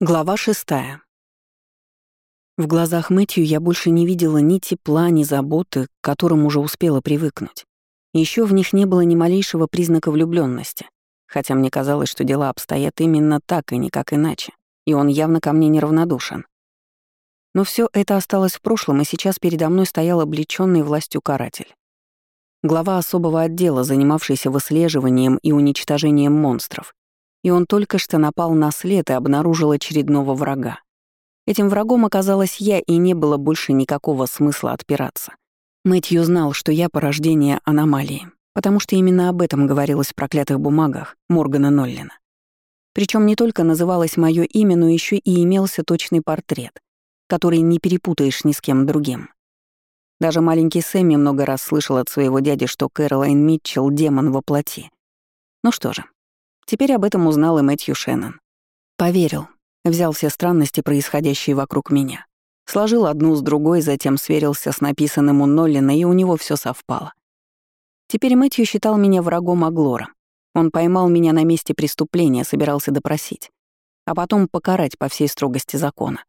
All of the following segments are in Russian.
Глава шестая. В глазах Мэтью я больше не видела ни тепла, ни заботы, к которым уже успела привыкнуть. Еще в них не было ни малейшего признака влюбленности, хотя мне казалось, что дела обстоят именно так и никак иначе, и он явно ко мне неравнодушен. Но все это осталось в прошлом, и сейчас передо мной стоял облеченный властью каратель. Глава особого отдела, занимавшийся выслеживанием и уничтожением монстров, и он только что напал на след и обнаружил очередного врага. Этим врагом оказалась я, и не было больше никакого смысла отпираться. Мэтью знал, что я порождение аномалии, потому что именно об этом говорилось в проклятых бумагах Моргана Ноллина. Причем не только называлось мое имя, но еще и имелся точный портрет, который не перепутаешь ни с кем другим. Даже маленький Сэмми много раз слышал от своего дяди, что Кэролайн Митчелл — демон во плоти. Ну что же, Теперь об этом узнал и Мэтью Шеннон. Поверил, взял все странности, происходящие вокруг меня. Сложил одну с другой, затем сверился с написанным у Ноллина, и у него все совпало. Теперь Мэтью считал меня врагом Аглора. Он поймал меня на месте преступления, собирался допросить, а потом покарать по всей строгости закона.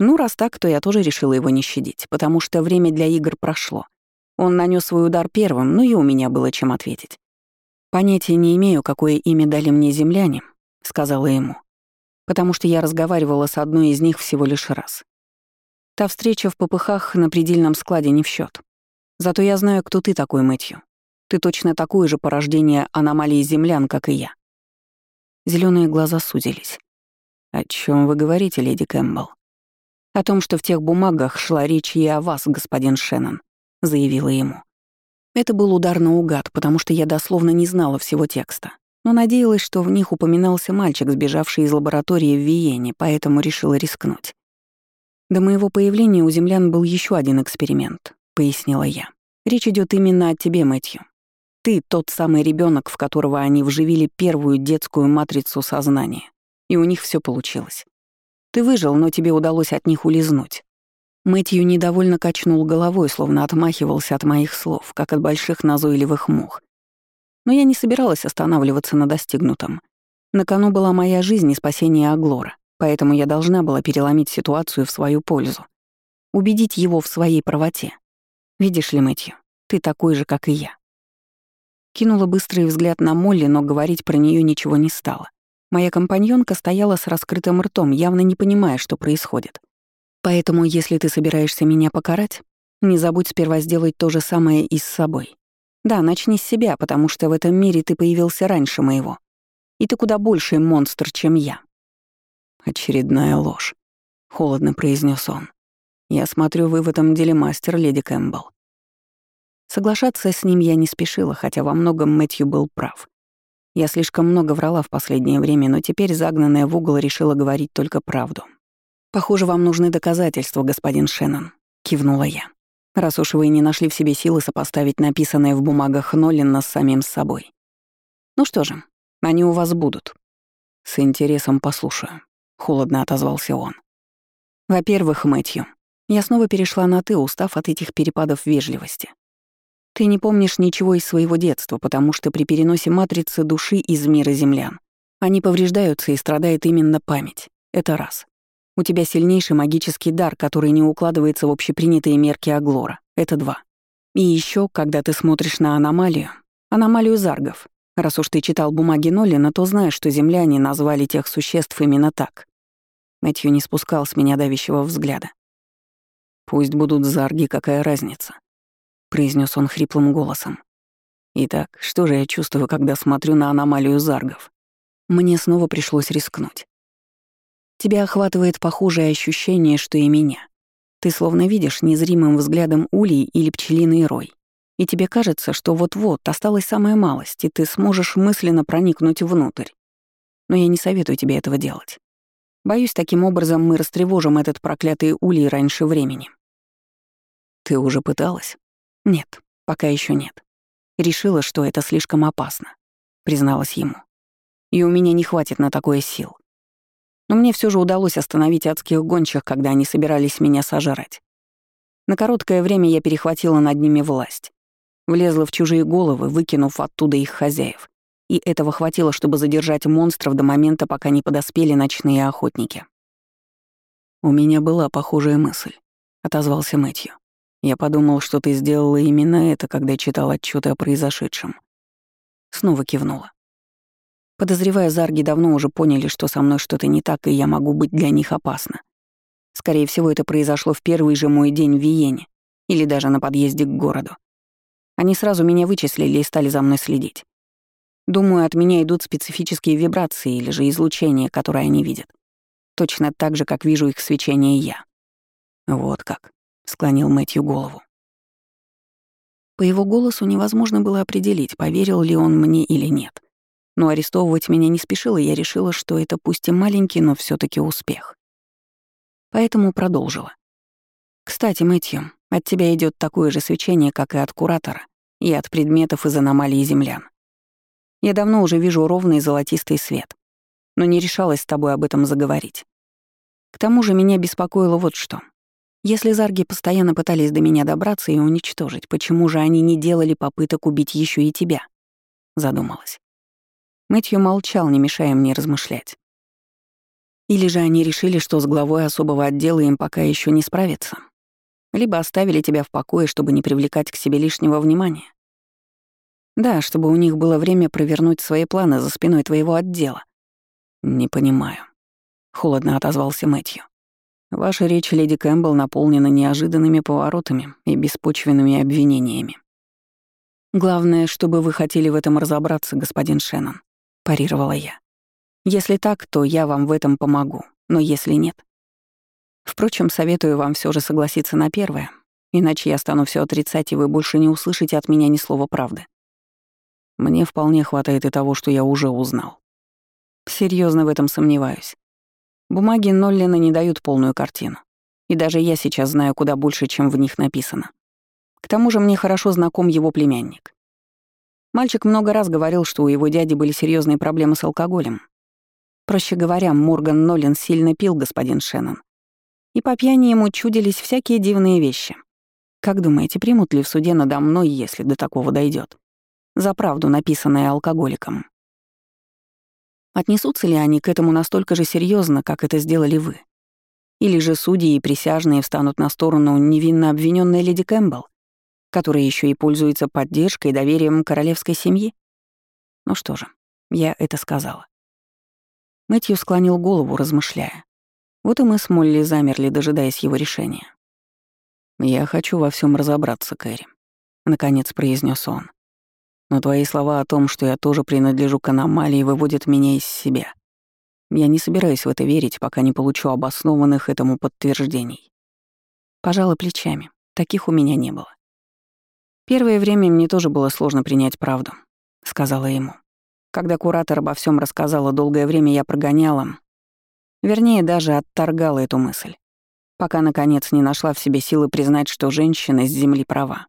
Ну, раз так, то я тоже решила его не щадить, потому что время для игр прошло. Он нанес свой удар первым, ну и у меня было чем ответить. «Понятия не имею, какое имя дали мне земляне», — сказала ему, потому что я разговаривала с одной из них всего лишь раз. Та встреча в попыхах на предельном складе не в счет. Зато я знаю, кто ты такой, Мэтью. Ты точно такое же порождение аномалии землян, как и я. Зеленые глаза сузились. «О чем вы говорите, леди Кэмпбелл?» «О том, что в тех бумагах шла речь и о вас, господин Шеннон», — заявила ему. Это был удар наугад, потому что я дословно не знала всего текста, но надеялась, что в них упоминался мальчик, сбежавший из лаборатории в Виене, поэтому решила рискнуть. До моего появления у землян был еще один эксперимент, пояснила я. Речь идет именно о тебе, Мэтью. Ты тот самый ребенок, в которого они вживили первую детскую матрицу сознания, и у них все получилось. Ты выжил, но тебе удалось от них улизнуть. Мэтью недовольно качнул головой, словно отмахивался от моих слов, как от больших назойливых мух. Но я не собиралась останавливаться на достигнутом. На кону была моя жизнь и спасение Аглора, поэтому я должна была переломить ситуацию в свою пользу. Убедить его в своей правоте. Видишь ли, Мэтью, ты такой же, как и я. Кинула быстрый взгляд на Молли, но говорить про нее ничего не стала. Моя компаньонка стояла с раскрытым ртом, явно не понимая, что происходит. Поэтому, если ты собираешься меня покарать, не забудь сперва сделать то же самое и с собой. Да, начни с себя, потому что в этом мире ты появился раньше моего. И ты куда больший монстр, чем я. Очередная ложь, холодно произнес он. Я смотрю, вы в этом деле мастер, леди Кэмпбелл. Соглашаться с ним я не спешила, хотя во многом Мэтью был прав. Я слишком много врала в последнее время, но теперь загнанная в угол решила говорить только правду. «Похоже, вам нужны доказательства, господин Шеннон», — кивнула я. «Раз уж вы не нашли в себе силы сопоставить написанное в бумагах Ноллина с самим собой. Ну что же, они у вас будут». «С интересом послушаю», — холодно отозвался он. «Во-первых, Мэтью, я снова перешла на «ты», устав от этих перепадов вежливости. Ты не помнишь ничего из своего детства, потому что при переносе матрицы души из мира землян они повреждаются и страдает именно память. Это раз. У тебя сильнейший магический дар, который не укладывается в общепринятые мерки Аглора. Это два. И еще, когда ты смотришь на аномалию, аномалию заргов. Раз уж ты читал бумаги Ноллина, то знаешь, что земляне назвали тех существ именно так. Мэтью не спускал с меня давящего взгляда. «Пусть будут зарги, какая разница», — произнес он хриплым голосом. «Итак, что же я чувствую, когда смотрю на аномалию заргов?» Мне снова пришлось рискнуть. Тебя охватывает похожее ощущение, что и меня. Ты словно видишь незримым взглядом улей или пчелиный рой. И тебе кажется, что вот-вот осталась самая малость, и ты сможешь мысленно проникнуть внутрь. Но я не советую тебе этого делать. Боюсь, таким образом мы растревожим этот проклятый улей раньше времени. Ты уже пыталась? Нет, пока еще нет. Решила, что это слишком опасно, призналась ему. И у меня не хватит на такое сил. Но мне все же удалось остановить адских гончих, когда они собирались меня сожрать. На короткое время я перехватила над ними власть. Влезла в чужие головы, выкинув оттуда их хозяев. И этого хватило, чтобы задержать монстров до момента, пока не подоспели ночные охотники. «У меня была похожая мысль», — отозвался Мэтью. «Я подумал, что ты сделала именно это, когда читал отчеты о произошедшем». Снова кивнула. Подозревая, зарги давно уже поняли, что со мной что-то не так, и я могу быть для них опасна. Скорее всего, это произошло в первый же мой день в Виене или даже на подъезде к городу. Они сразу меня вычислили и стали за мной следить. Думаю, от меня идут специфические вибрации или же излучение, которое они видят. Точно так же, как вижу их свечение я. Вот как, — склонил Мэтью голову. По его голосу невозможно было определить, поверил ли он мне или нет. Но арестовывать меня не спешил, и я решила, что это пусть и маленький, но все таки успех. Поэтому продолжила. «Кстати, Мэтью, от тебя идет такое же свечение, как и от куратора, и от предметов из аномалии землян. Я давно уже вижу ровный золотистый свет, но не решалась с тобой об этом заговорить. К тому же меня беспокоило вот что. Если зарги постоянно пытались до меня добраться и уничтожить, почему же они не делали попыток убить еще и тебя? Задумалась. Мэтью молчал, не мешая мне размышлять. Или же они решили, что с главой особого отдела им пока еще не справиться. Либо оставили тебя в покое, чтобы не привлекать к себе лишнего внимания. Да, чтобы у них было время провернуть свои планы за спиной твоего отдела. Не понимаю. Холодно отозвался Мэтью. Ваша речь, леди Кэмпбелл, наполнена неожиданными поворотами и беспочвенными обвинениями. Главное, чтобы вы хотели в этом разобраться, господин Шеннон парировала я. Если так, то я вам в этом помогу, но если нет... Впрочем, советую вам все же согласиться на первое, иначе я стану все отрицать, и вы больше не услышите от меня ни слова правды. Мне вполне хватает и того, что я уже узнал. Серьезно в этом сомневаюсь. Бумаги Ноллина не дают полную картину. И даже я сейчас знаю куда больше, чем в них написано. К тому же мне хорошо знаком его племянник. Мальчик много раз говорил, что у его дяди были серьезные проблемы с алкоголем. Проще говоря, Морган Ноллин сильно пил, господин Шеннон. И по пьяни ему чудились всякие дивные вещи. Как думаете, примут ли в суде надо мной, если до такого дойдет? За правду, написанное алкоголиком. Отнесутся ли они к этому настолько же серьезно, как это сделали вы? Или же судьи и присяжные встанут на сторону невинно обвиненной леди Кэмпбелл? Которая еще и пользуется поддержкой и доверием королевской семьи? Ну что же, я это сказала. Мэтью склонил голову, размышляя. Вот и мы с Молли замерли, дожидаясь его решения. «Я хочу во всем разобраться, Кэрри», — наконец произнес он. «Но твои слова о том, что я тоже принадлежу к аномалии, выводят меня из себя. Я не собираюсь в это верить, пока не получу обоснованных этому подтверждений». Пожала плечами. Таких у меня не было. «Первое время мне тоже было сложно принять правду», — сказала ему. Когда куратор обо всем рассказала, долгое время я прогоняла, вернее, даже отторгала эту мысль, пока, наконец, не нашла в себе силы признать, что женщина с земли права.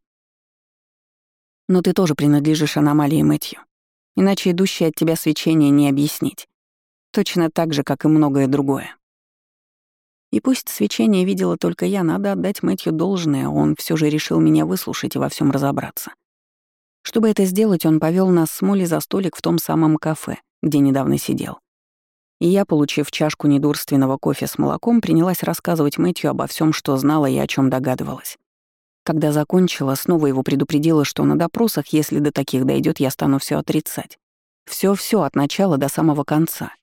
Но ты тоже принадлежишь аномалии Мэтью, иначе идущее от тебя свечение не объяснить. Точно так же, как и многое другое. И пусть свечение видела только я, надо отдать Мэтью должное, он все же решил меня выслушать и во всем разобраться. Чтобы это сделать, он повел нас с Молли за столик в том самом кафе, где недавно сидел. И я, получив чашку недурственного кофе с молоком, принялась рассказывать Мэтью обо всем, что знала и о чем догадывалась. Когда закончила, снова его предупредила, что на допросах, если до таких дойдет, я стану все отрицать. все все от начала до самого конца.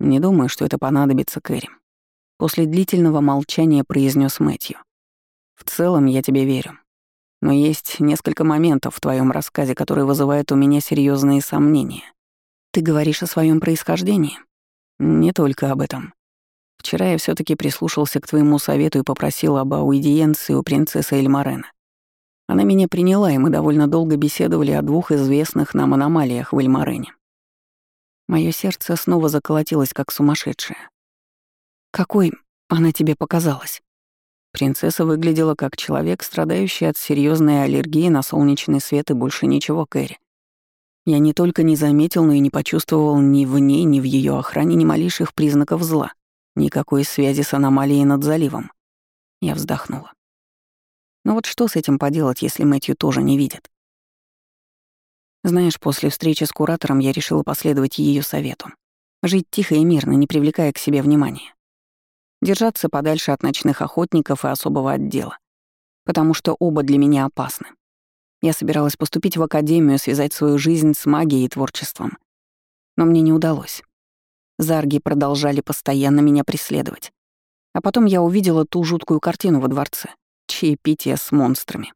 Не думаю, что это понадобится Кэрри. После длительного молчания произнес Мэтью. «В целом я тебе верю. Но есть несколько моментов в твоем рассказе, которые вызывают у меня серьезные сомнения. Ты говоришь о своем происхождении? Не только об этом. Вчера я все таки прислушался к твоему совету и попросил об аудиенции у принцессы Эльмарена. Она меня приняла, и мы довольно долго беседовали о двух известных нам аномалиях в Эльмарене. Моё сердце снова заколотилось, как сумасшедшее. Какой она тебе показалась? Принцесса выглядела как человек, страдающий от серьезной аллергии на солнечный свет и больше ничего, Кэрри. Я не только не заметил, но и не почувствовал ни в ней, ни в ее охране ни малейших признаков зла, никакой связи с аномалией над заливом. Я вздохнула. Но вот что с этим поделать, если Мэтью тоже не видит? Знаешь, после встречи с куратором я решила последовать ее совету. Жить тихо и мирно, не привлекая к себе внимания. Держаться подальше от ночных охотников и особого отдела. Потому что оба для меня опасны. Я собиралась поступить в академию, связать свою жизнь с магией и творчеством. Но мне не удалось. Зарги продолжали постоянно меня преследовать. А потом я увидела ту жуткую картину во дворце. Чаепитие с монстрами.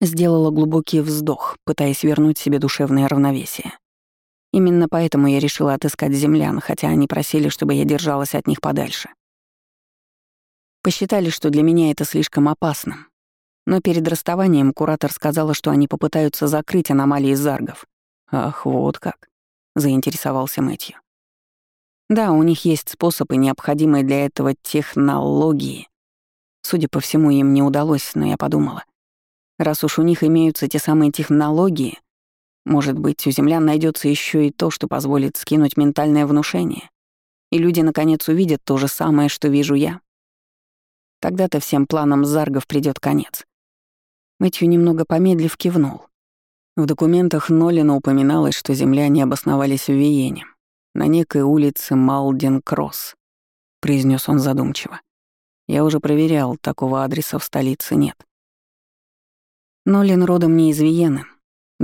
Сделала глубокий вздох, пытаясь вернуть себе душевное равновесие. Именно поэтому я решила отыскать землян, хотя они просили, чтобы я держалась от них подальше. Посчитали, что для меня это слишком опасно. Но перед расставанием куратор сказала, что они попытаются закрыть аномалии заргов. «Ах, вот как», — заинтересовался Мэтью. «Да, у них есть способы, необходимые для этого технологии. Судя по всему, им не удалось, но я подумала. Раз уж у них имеются те самые технологии, может быть, у землян найдется еще и то, что позволит скинуть ментальное внушение, и люди наконец увидят то же самое, что вижу я. Тогда-то всем планам Заргов придет конец. Мэтью немного помедлив кивнул. В документах Нолина упоминалось, что земляне обосновались в Виене, на некой улице Малден-Кросс, произнес он задумчиво. Я уже проверял, такого адреса в столице нет. Нолин родом не из Виены,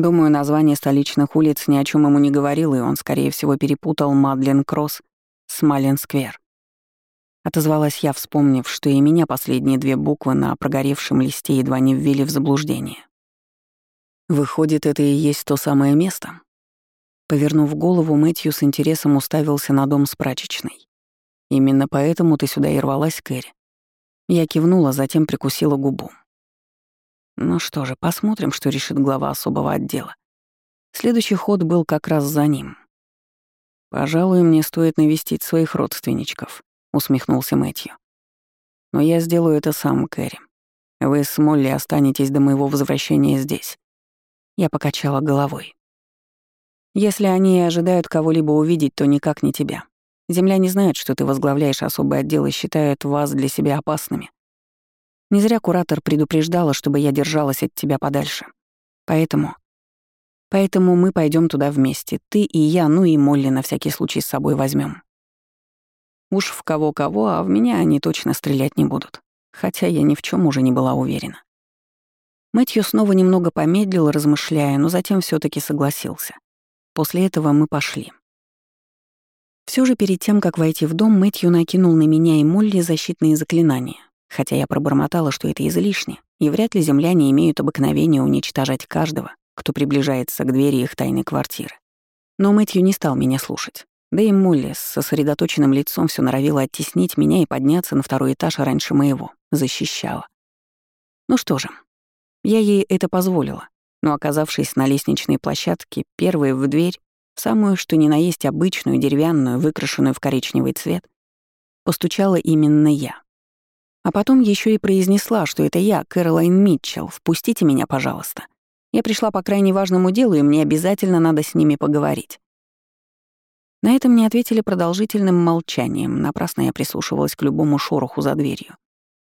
Думаю, название столичных улиц ни о чем ему не говорило, и он, скорее всего, перепутал Мадлен-Кросс с Мален-Сквер. Отозвалась я, вспомнив, что и меня последние две буквы на прогоревшем листе едва не ввели в заблуждение. Выходит, это и есть то самое место? Повернув голову, Мэтью с интересом уставился на дом с прачечной. «Именно поэтому ты сюда и рвалась, Кэрри?» Я кивнула, затем прикусила губу. Ну что же, посмотрим, что решит глава особого отдела. Следующий ход был как раз за ним. «Пожалуй, мне стоит навестить своих родственничков», — усмехнулся Мэтью. «Но я сделаю это сам, Кэрри. Вы с Молли останетесь до моего возвращения здесь». Я покачала головой. «Если они ожидают кого-либо увидеть, то никак не тебя. Земля не знает, что ты возглавляешь особый отдел и считает вас для себя опасными. Не зря куратор предупреждала, чтобы я держалась от тебя подальше. Поэтому... Поэтому мы пойдем туда вместе. Ты и я, ну и Молли на всякий случай с собой возьмем. Уж в кого-кого, а в меня они точно стрелять не будут. Хотя я ни в чем уже не была уверена. Мэтью снова немного помедлил, размышляя, но затем все таки согласился. После этого мы пошли. Все же перед тем, как войти в дом, Мэтью накинул на меня и Молли защитные заклинания хотя я пробормотала, что это излишне, и вряд ли земляне имеют обыкновение уничтожать каждого, кто приближается к двери их тайной квартиры. Но Мэтью не стал меня слушать. Да и Молли с сосредоточенным лицом все норовила оттеснить меня и подняться на второй этаж раньше моего, защищала. Ну что же, я ей это позволила, но, оказавшись на лестничной площадке, первой в дверь, самую что ни на есть обычную, деревянную, выкрашенную в коричневый цвет, постучала именно я. А потом еще и произнесла, что это я, Кэролайн Митчелл, впустите меня, пожалуйста. Я пришла по крайне важному делу, и мне обязательно надо с ними поговорить. На это мне ответили продолжительным молчанием, напрасно я прислушивалась к любому шороху за дверью.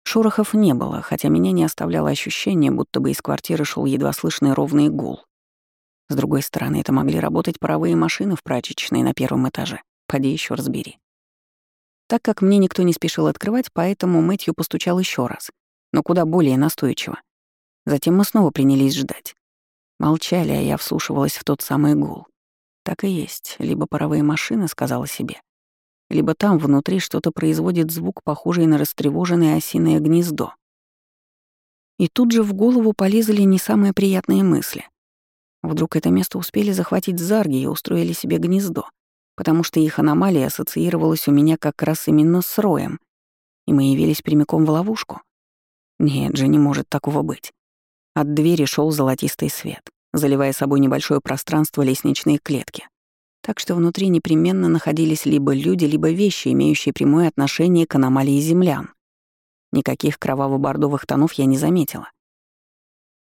Шорохов не было, хотя меня не оставляло ощущение, будто бы из квартиры шел едва слышный ровный гул. С другой стороны, это могли работать паровые машины в прачечной на первом этаже. Поди еще разбери. Так как мне никто не спешил открывать, поэтому Мэтью постучал еще раз, но куда более настойчиво. Затем мы снова принялись ждать. Молчали, а я вслушивалась в тот самый гул. Так и есть, либо паровые машины, сказала себе, либо там внутри что-то производит звук, похожий на растревоженное осиное гнездо. И тут же в голову полезли не самые приятные мысли. Вдруг это место успели захватить зарги и устроили себе гнездо потому что их аномалия ассоциировалась у меня как раз именно с роем, и мы явились прямиком в ловушку. Нет же, не может такого быть. От двери шел золотистый свет, заливая собой небольшое пространство лестничной клетки. Так что внутри непременно находились либо люди, либо вещи, имеющие прямое отношение к аномалии землян. Никаких кроваво-бордовых тонов я не заметила.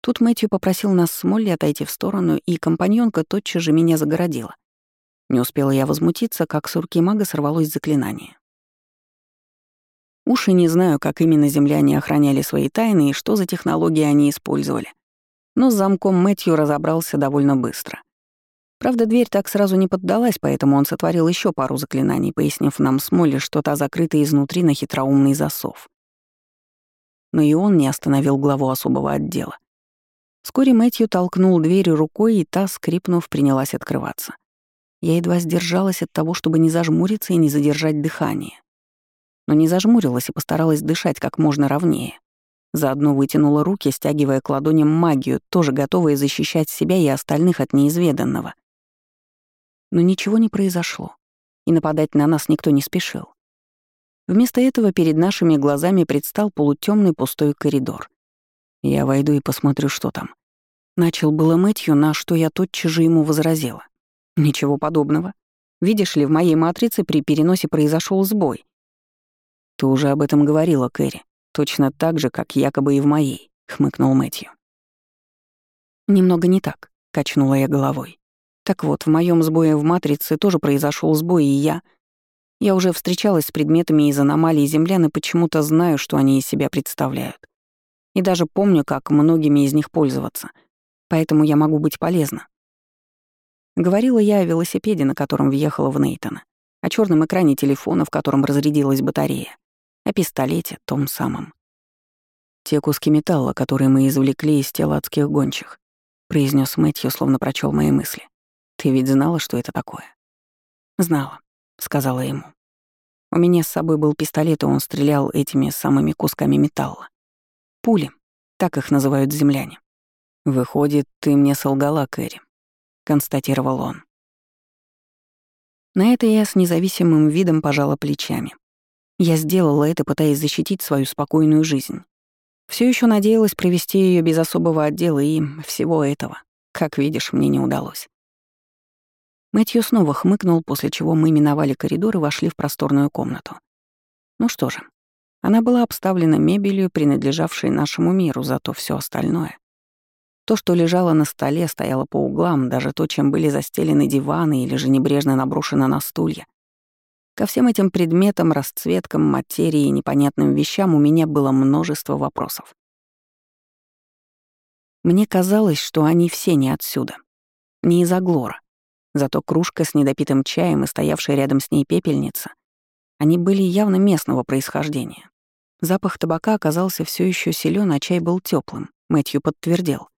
Тут Мэтью попросил нас с Молли отойти в сторону, и компаньонка тотчас же меня загородила. Не успела я возмутиться, как с руки мага сорвалось заклинание. Уши не знаю, как именно земляне охраняли свои тайны и что за технологии они использовали. Но с замком Мэтью разобрался довольно быстро. Правда, дверь так сразу не поддалась, поэтому он сотворил еще пару заклинаний, пояснив нам с Молли, что та закрыта изнутри на хитроумный засов. Но и он не остановил главу особого отдела. Вскоре Мэтью толкнул дверь рукой, и та, скрипнув, принялась открываться. Я едва сдержалась от того, чтобы не зажмуриться и не задержать дыхание. Но не зажмурилась и постаралась дышать как можно ровнее. Заодно вытянула руки, стягивая к ладоням магию, тоже готовая защищать себя и остальных от неизведанного. Но ничего не произошло, и нападать на нас никто не спешил. Вместо этого перед нашими глазами предстал полутемный пустой коридор. Я войду и посмотрю, что там. Начал было Мэтью, на что я тотчас же ему возразила. Ничего подобного. Видишь ли, в моей матрице при переносе произошел сбой. Ты уже об этом говорила, Кэрри. Точно так же, как якобы и в моей, хмыкнул Мэтью. Немного не так, качнула я головой. Так вот, в моем сбое в матрице тоже произошел сбой, и я... Я уже встречалась с предметами из аномалий землян и почему-то знаю, что они из себя представляют. И даже помню, как многими из них пользоваться. Поэтому я могу быть полезна. Говорила я о велосипеде, на котором въехала в Нейтона, о черном экране телефона, в котором разрядилась батарея, о пистолете, том самом. Те куски металла, которые мы извлекли из тела адских гончих, произнес Мэтью, словно прочел мои мысли. Ты ведь знала, что это такое? Знала, сказала ему. У меня с собой был пистолет, и он стрелял этими самыми кусками металла. Пули, так их называют земляне. Выходит, ты мне солгала, Кэрри, констатировал он. На это я с независимым видом пожала плечами. Я сделала это, пытаясь защитить свою спокойную жизнь. Все еще надеялась провести ее без особого отдела и всего этого. Как видишь, мне не удалось. Мэтью снова хмыкнул, после чего мы миновали коридор и вошли в просторную комнату. Ну что же, она была обставлена мебелью, принадлежавшей нашему миру, зато все остальное. То, что лежало на столе, стояло по углам, даже то, чем были застелены диваны или же небрежно наброшено на стулья. Ко всем этим предметам, расцветкам, материи и непонятным вещам у меня было множество вопросов. Мне казалось, что они все не отсюда. Не из Аглора. Зато кружка с недопитым чаем и стоявшая рядом с ней пепельница, они были явно местного происхождения. Запах табака оказался все еще силен, а чай был теплым. Мэтью подтвердил.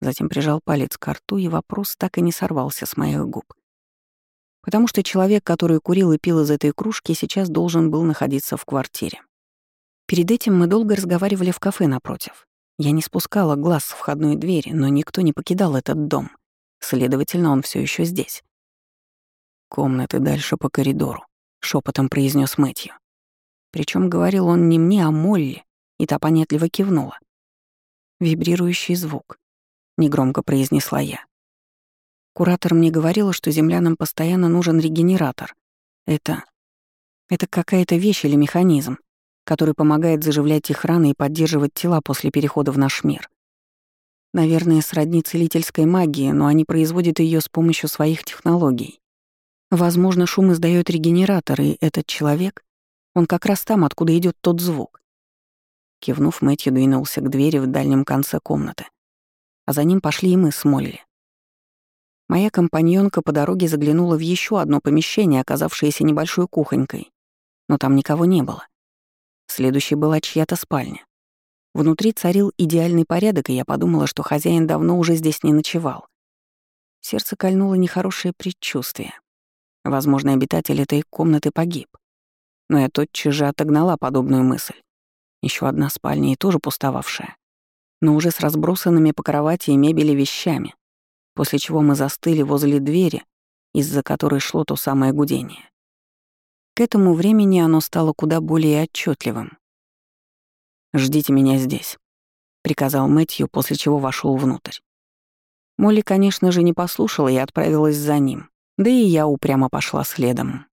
Затем прижал палец к рту, и вопрос так и не сорвался с моих губ. Потому что человек, который курил и пил из этой кружки, сейчас должен был находиться в квартире. Перед этим мы долго разговаривали в кафе напротив. Я не спускала глаз с входной двери, но никто не покидал этот дом. Следовательно, он все еще здесь. Комнаты дальше по коридору, шепотом произнес Мэтью. Причем говорил он не мне, а Молли, и та понятливо кивнула. Вибрирующий звук, негромко произнесла я. Куратор мне говорила, что землянам постоянно нужен регенератор. Это... Это какая-то вещь или механизм, который помогает заживлять их раны и поддерживать тела после перехода в наш мир. Наверное, сродни целительской магии, но они производят ее с помощью своих технологий. Возможно, шум издает регенератор, и этот человек, он как раз там, откуда идет тот звук. Кивнув, Мэтью двинулся к двери в дальнем конце комнаты. А за ним пошли и мы с Молли. Моя компаньонка по дороге заглянула в еще одно помещение, оказавшееся небольшой кухонькой, но там никого не было. Следующей была чья-то спальня. Внутри царил идеальный порядок, и я подумала, что хозяин давно уже здесь не ночевал. Сердце кольнуло нехорошее предчувствие. Возможно, обитатель этой комнаты погиб. Но я тотчас же отогнала подобную мысль. Еще одна спальня и тоже пустовавшая. Но уже с разбросанными по кровати и мебели вещами, после чего мы застыли возле двери, из-за которой шло то самое гудение. К этому времени оно стало куда более отчетливым. «Ждите меня здесь», — приказал Мэтью, после чего вошел внутрь. Молли, конечно же, не послушала и отправилась за ним, да и я упрямо пошла следом.